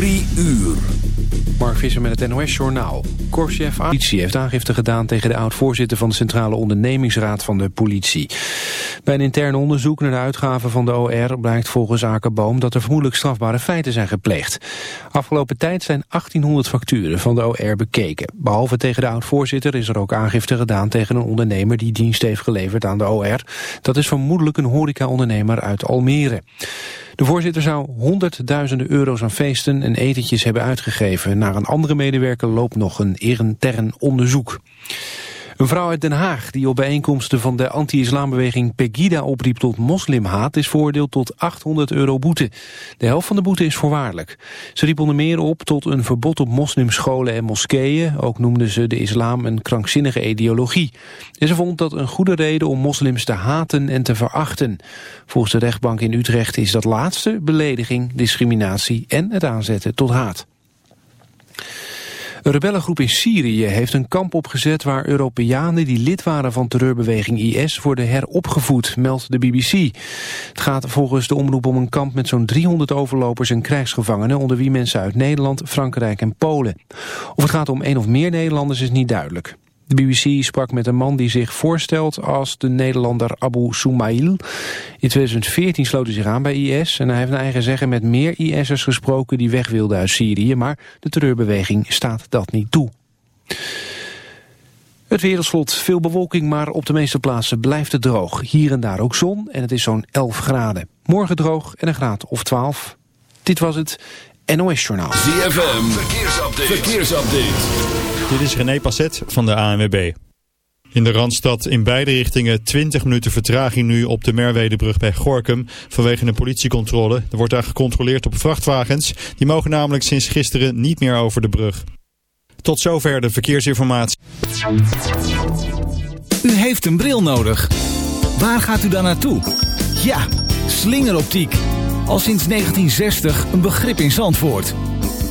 Drie uur. Mark Visser met het NOS-journaal. Korchef politie heeft aangifte gedaan tegen de oud-voorzitter van de Centrale Ondernemingsraad van de politie. Bij een intern onderzoek naar de uitgaven van de OR blijkt volgens Akerboom dat er vermoedelijk strafbare feiten zijn gepleegd. Afgelopen tijd zijn 1800 facturen van de OR bekeken. Behalve tegen de oud-voorzitter is er ook aangifte gedaan tegen een ondernemer die dienst heeft geleverd aan de OR. Dat is vermoedelijk een horeca-ondernemer uit Almere. De voorzitter zou honderdduizenden euro's aan feesten en etentjes hebben uitgegeven. Naar een andere medewerker loopt nog een intern onderzoek. Een vrouw uit Den Haag die op bijeenkomsten van de anti-islambeweging Pegida opriep tot moslimhaat is veroordeeld tot 800 euro boete. De helft van de boete is voorwaardelijk. Ze riep onder meer op tot een verbod op moslimscholen en moskeeën. Ook noemde ze de islam een krankzinnige ideologie. En ze vond dat een goede reden om moslims te haten en te verachten. Volgens de rechtbank in Utrecht is dat laatste belediging, discriminatie en het aanzetten tot haat. Een rebellengroep in Syrië heeft een kamp opgezet waar Europeanen die lid waren van terreurbeweging IS worden heropgevoed, meldt de BBC. Het gaat volgens de omroep om een kamp met zo'n 300 overlopers en krijgsgevangenen, onder wie mensen uit Nederland, Frankrijk en Polen. Of het gaat om één of meer Nederlanders is niet duidelijk. De BBC sprak met een man die zich voorstelt als de Nederlander Abu Soumail. In 2014 sloot hij zich aan bij IS en hij heeft naar eigen zeggen met meer IS'ers gesproken die weg wilden uit Syrië, maar de terreurbeweging staat dat niet toe. Het wereldslot, veel bewolking, maar op de meeste plaatsen blijft het droog. Hier en daar ook zon en het is zo'n 11 graden. Morgen droog en een graad of 12. Dit was het NOS Journaal. ZFM, verkeersupdate. verkeersupdate. Dit is René Passet van de ANWB. In de Randstad in beide richtingen 20 minuten vertraging nu op de Merwedebrug bij Gorkum vanwege een politiecontrole. Er wordt daar gecontroleerd op vrachtwagens. Die mogen namelijk sinds gisteren niet meer over de brug. Tot zover de verkeersinformatie. U heeft een bril nodig. Waar gaat u dan naartoe? Ja, slingeroptiek. Al sinds 1960 een begrip in Zandvoort.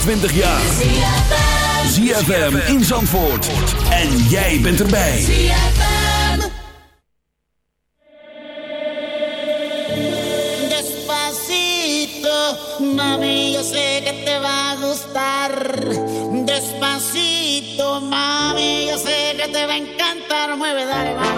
20 jaar. ZFM in Zandvoort. En jij bent erbij. Despacito, mami, yo sé que te va gustar. Despacito, mami, yo sé que te va a encantar. Mueve, dale, mami.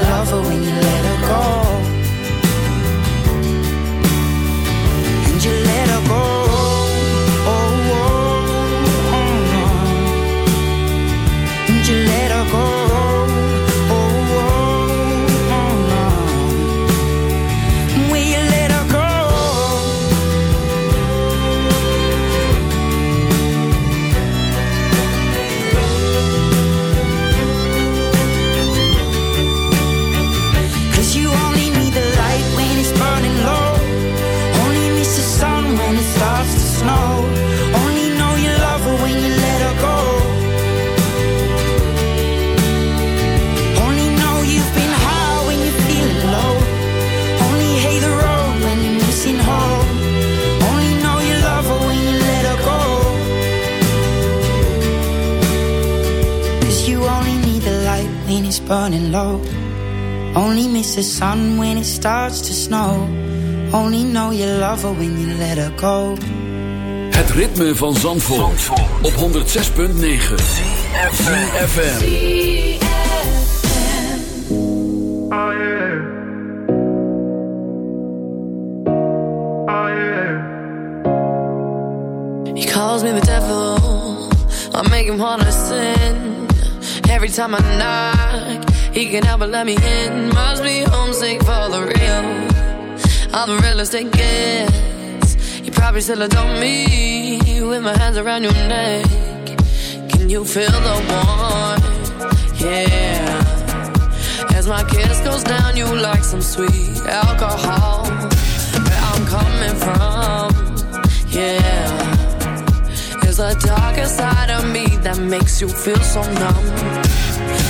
Only know you love her when you let her go. The sun when it starts to snow. Only know you love her when you let her go. Het ritme van Zandvoort, op 106.9 FM. He calls me the devil. I make him wanna sin. Every time I knock, he can help but let me in. Must be homesick for the real. I'm the realest it gets. You probably still adore me with my hands around your neck. Can you feel the warmth? Yeah. As my kiss goes down, you like some sweet alcohol. Where I'm coming from, yeah. There's a darker side of me that makes you feel so numb.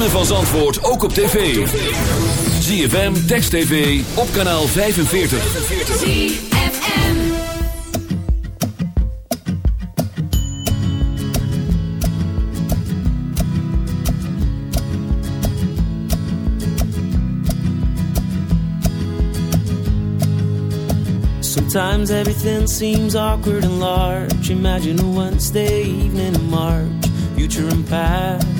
Ritme van Zandvoort ook op tv. ZFM, Text TV, op kanaal 45. ZFM. Sometimes everything seems awkward and large. Imagine a Wednesday evening in March, future and past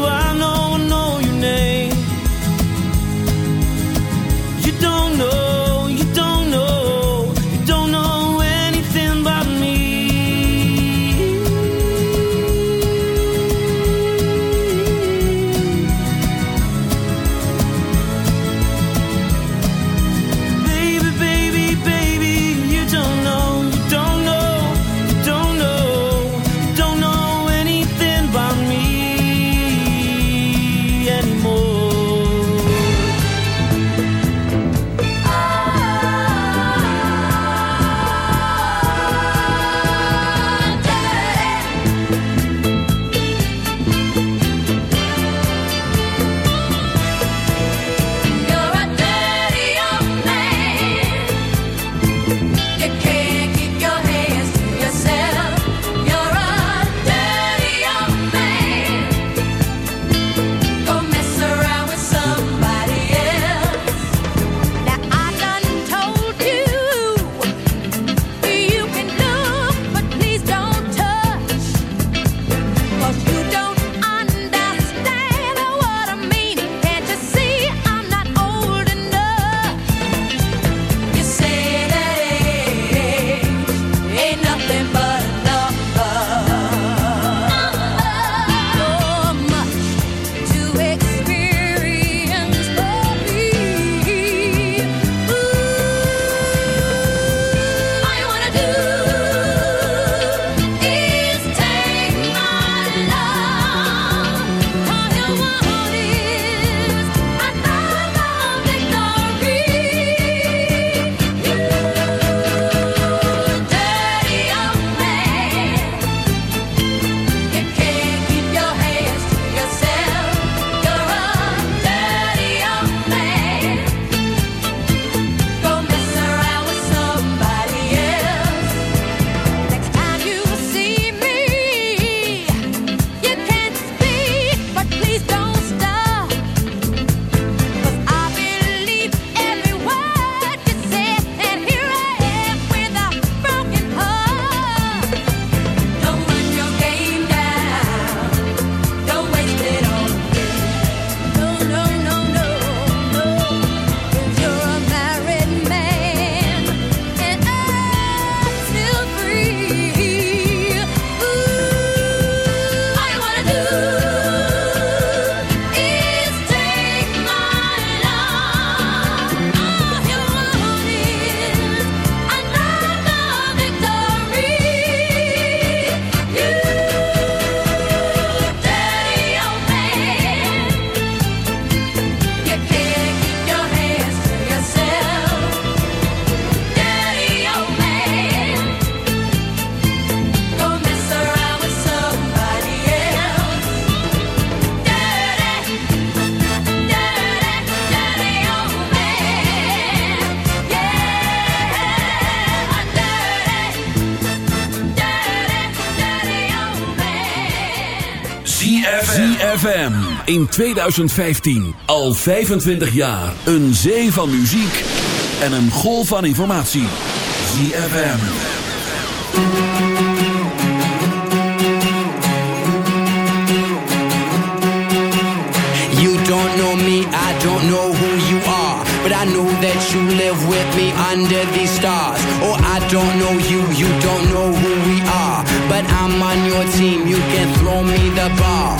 What ZFM in 2015 al 25 jaar een zee van muziek en een golf van informatie. ZFM. You don't know me, I don't know who you are. But I know that you live with me under these stars. Oh, I don't know you, you don't know who we are. But I'm on your team, you can throw me the ball.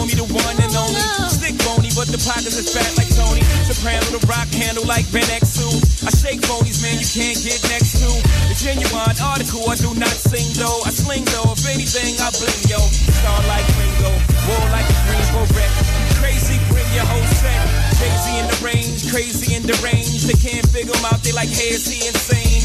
Homie, the one and only. Stick bony, but the pockets is fat like Tony. Soprano, the rock handle like Van Exel. I shake phonies, man, you can't get next to. The genuine article, I do not sing though. I sling though, if anything, I bling yo. Star like Ringo, war like a Greensboro wreck. Crazy, bring your whole set. Jay-Z in the range, crazy in the range. They can't figure him out, they like, hey, is he insane?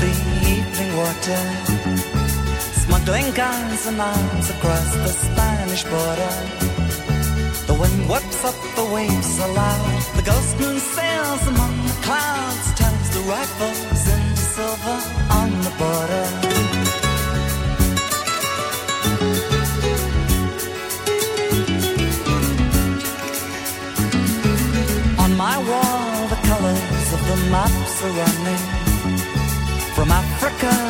The evening water, smuggling guns and arms across the Spanish border. The wind whips up the waves aloud. The ghost moon sails among the clouds, turns the rifles into silver on the border. On my wall, the colors of the maps are running.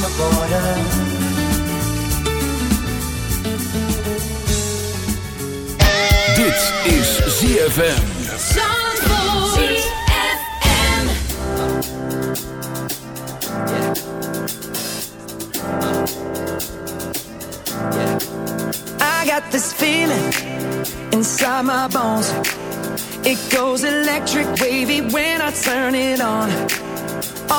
the border. Dit is ZFM. I got this feeling inside my bones. It goes electric wavy when I turn it on.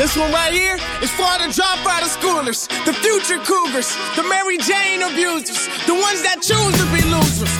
This one right here is for the dropout of schoolers, the future cougars, the Mary Jane abusers, the ones that choose to be losers.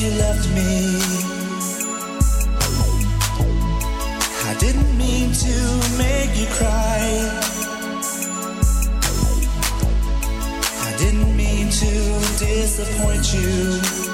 You left me. I didn't mean to make you cry. I didn't mean to disappoint you.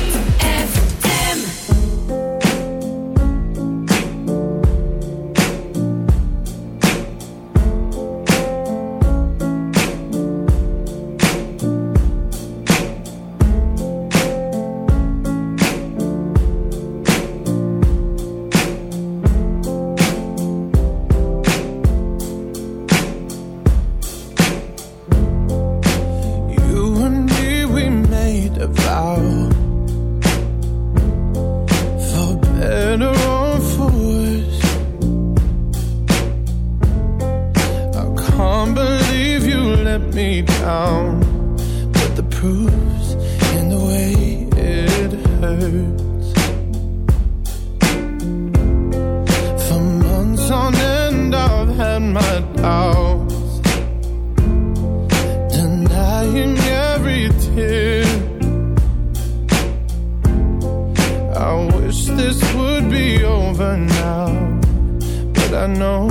For better or for. I can't believe you let me down. But the proof's in the way it hurts. For months on end, I've had my doubts I know